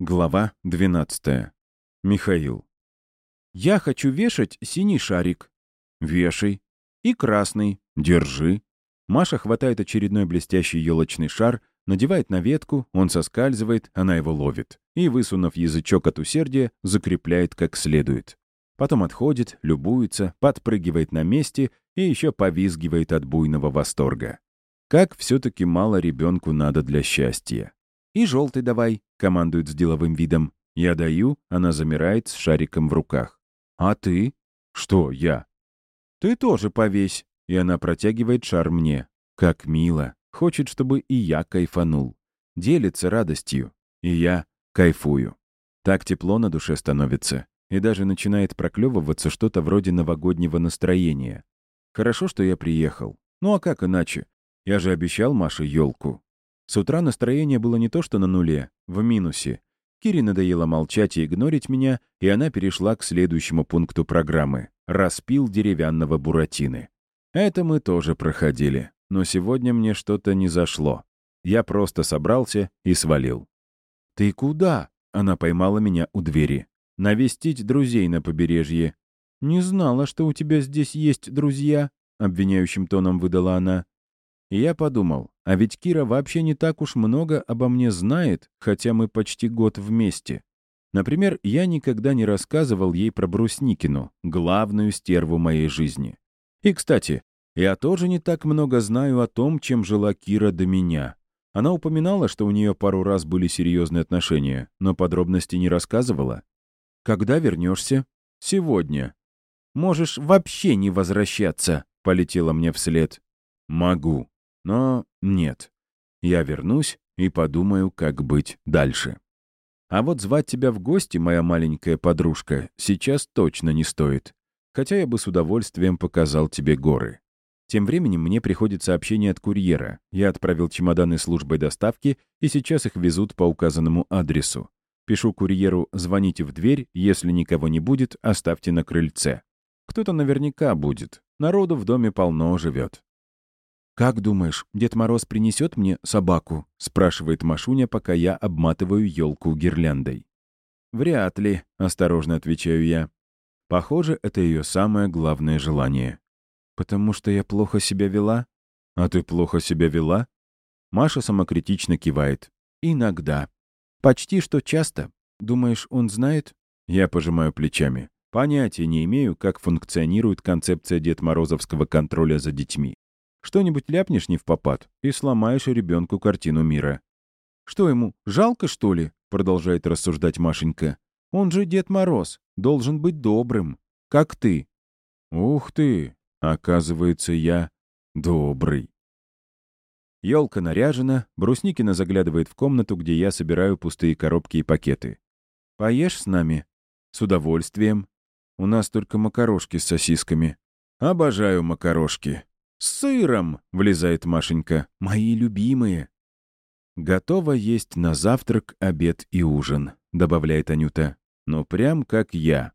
Глава 12. Михаил. «Я хочу вешать синий шарик». «Вешай». «И красный». «Держи». Маша хватает очередной блестящий елочный шар, надевает на ветку, он соскальзывает, она его ловит. И, высунув язычок от усердия, закрепляет как следует. Потом отходит, любуется, подпрыгивает на месте и еще повизгивает от буйного восторга. Как все-таки мало ребенку надо для счастья. «И желтый давай», — командует с деловым видом. Я даю, она замирает с шариком в руках. «А ты?» «Что я?» «Ты тоже повесь». И она протягивает шар мне. Как мило. Хочет, чтобы и я кайфанул. Делится радостью. И я кайфую. Так тепло на душе становится. И даже начинает проклевываться что-то вроде новогоднего настроения. Хорошо, что я приехал. Ну а как иначе? Я же обещал Маше елку. С утра настроение было не то что на нуле, в минусе. Кире надоело молчать и игнорить меня, и она перешла к следующему пункту программы — распил деревянного буратины. Это мы тоже проходили, но сегодня мне что-то не зашло. Я просто собрался и свалил. «Ты куда?» — она поймала меня у двери. «Навестить друзей на побережье». «Не знала, что у тебя здесь есть друзья», — обвиняющим тоном выдала она. И я подумал, а ведь Кира вообще не так уж много обо мне знает, хотя мы почти год вместе. Например, я никогда не рассказывал ей про Брусникину, главную стерву моей жизни. И, кстати, я тоже не так много знаю о том, чем жила Кира до меня. Она упоминала, что у нее пару раз были серьезные отношения, но подробности не рассказывала. «Когда вернешься?» «Сегодня». «Можешь вообще не возвращаться», — полетела мне вслед. «Могу», но нет. Я вернусь и подумаю, как быть дальше. А вот звать тебя в гости, моя маленькая подружка, сейчас точно не стоит. Хотя я бы с удовольствием показал тебе горы. Тем временем мне приходит сообщение от курьера. Я отправил чемоданы службой доставки, и сейчас их везут по указанному адресу. Пишу курьеру «Звоните в дверь, если никого не будет, оставьте на крыльце». Кто-то наверняка будет. Народу в доме полно живет. «Как думаешь, Дед Мороз принесет мне собаку?» — спрашивает Машуня, пока я обматываю елку гирляндой. «Вряд ли», — осторожно отвечаю я. Похоже, это ее самое главное желание. «Потому что я плохо себя вела?» «А ты плохо себя вела?» Маша самокритично кивает. «Иногда. Почти что часто. Думаешь, он знает?» Я пожимаю плечами. Понятия не имею, как функционирует концепция Дед Морозовского контроля за детьми. Что-нибудь ляпнешь не в попад и сломаешь ребенку картину мира. «Что ему, жалко, что ли?» — продолжает рассуждать Машенька. «Он же Дед Мороз, должен быть добрым, как ты». «Ух ты! Оказывается, я добрый». Елка наряжена, Брусникина заглядывает в комнату, где я собираю пустые коробки и пакеты. «Поешь с нами?» «С удовольствием. У нас только макарошки с сосисками». «Обожаю макарошки. «С сыром!» — влезает Машенька. «Мои любимые!» «Готово есть на завтрак, обед и ужин», — добавляет Анюта. «Ну, прям как я».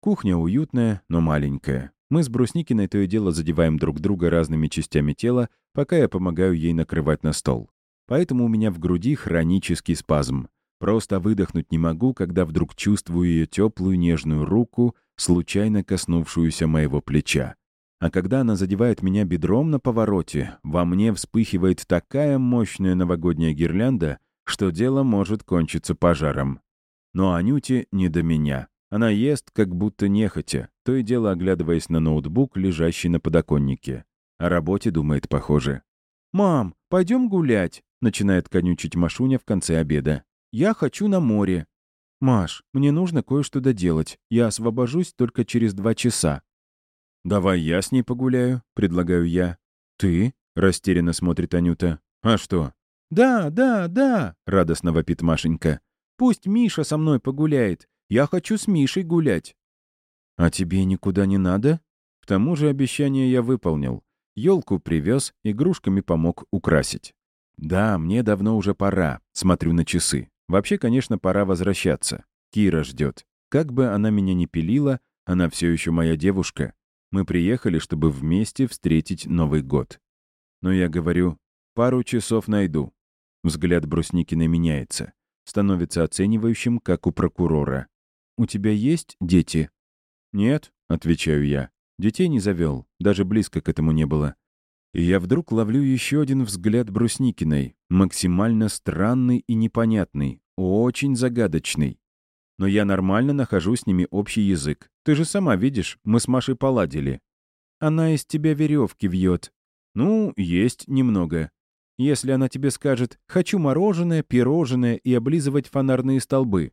Кухня уютная, но маленькая. Мы с Брусникиной то и дело задеваем друг друга разными частями тела, пока я помогаю ей накрывать на стол. Поэтому у меня в груди хронический спазм. Просто выдохнуть не могу, когда вдруг чувствую ее теплую нежную руку, случайно коснувшуюся моего плеча. А когда она задевает меня бедром на повороте, во мне вспыхивает такая мощная новогодняя гирлянда, что дело может кончиться пожаром. Но Анюте не до меня. Она ест, как будто нехотя, то и дело оглядываясь на ноутбук, лежащий на подоконнике. О работе думает похоже. «Мам, пойдем гулять», — начинает конючить Машуня в конце обеда. «Я хочу на море». «Маш, мне нужно кое-что доделать. Я освобожусь только через два часа. «Давай я с ней погуляю», — предлагаю я. «Ты?» — растерянно смотрит Анюта. «А что?» «Да, да, да», — радостно вопит Машенька. «Пусть Миша со мной погуляет. Я хочу с Мишей гулять». «А тебе никуда не надо?» К тому же обещание я выполнил. Елку привез, игрушками помог украсить. «Да, мне давно уже пора», — смотрю на часы. Вообще, конечно, пора возвращаться. Кира ждет. Как бы она меня ни пилила, она все еще моя девушка. Мы приехали, чтобы вместе встретить Новый год. Но я говорю, пару часов найду. Взгляд Брусникина меняется. становится оценивающим, как у прокурора. «У тебя есть дети?» «Нет», — отвечаю я. «Детей не завел, даже близко к этому не было». И я вдруг ловлю еще один взгляд Брусникиной, максимально странный и непонятный, очень загадочный. Но я нормально нахожу с ними общий язык. Ты же сама видишь, мы с Машей поладили. Она из тебя веревки вьет. Ну, есть немного. Если она тебе скажет «хочу мороженое, пирожное и облизывать фонарные столбы».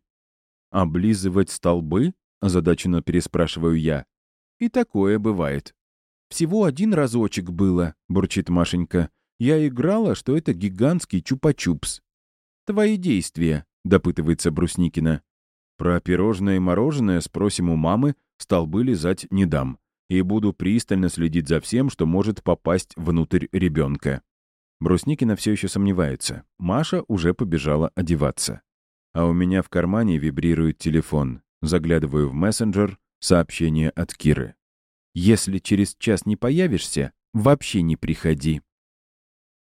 «Облизывать столбы?» — озадаченно переспрашиваю я. «И такое бывает». «Всего один разочек было», — бурчит Машенька. «Я играла, что это гигантский чупа-чупс». «Твои действия», — допытывается Брусникина. «Про пирожное и мороженое спросим у мамы, столбы лизать не дам. И буду пристально следить за всем, что может попасть внутрь ребенка». Брусникина все еще сомневается. Маша уже побежала одеваться. А у меня в кармане вибрирует телефон. Заглядываю в мессенджер, сообщение от Киры. «Если через час не появишься, вообще не приходи».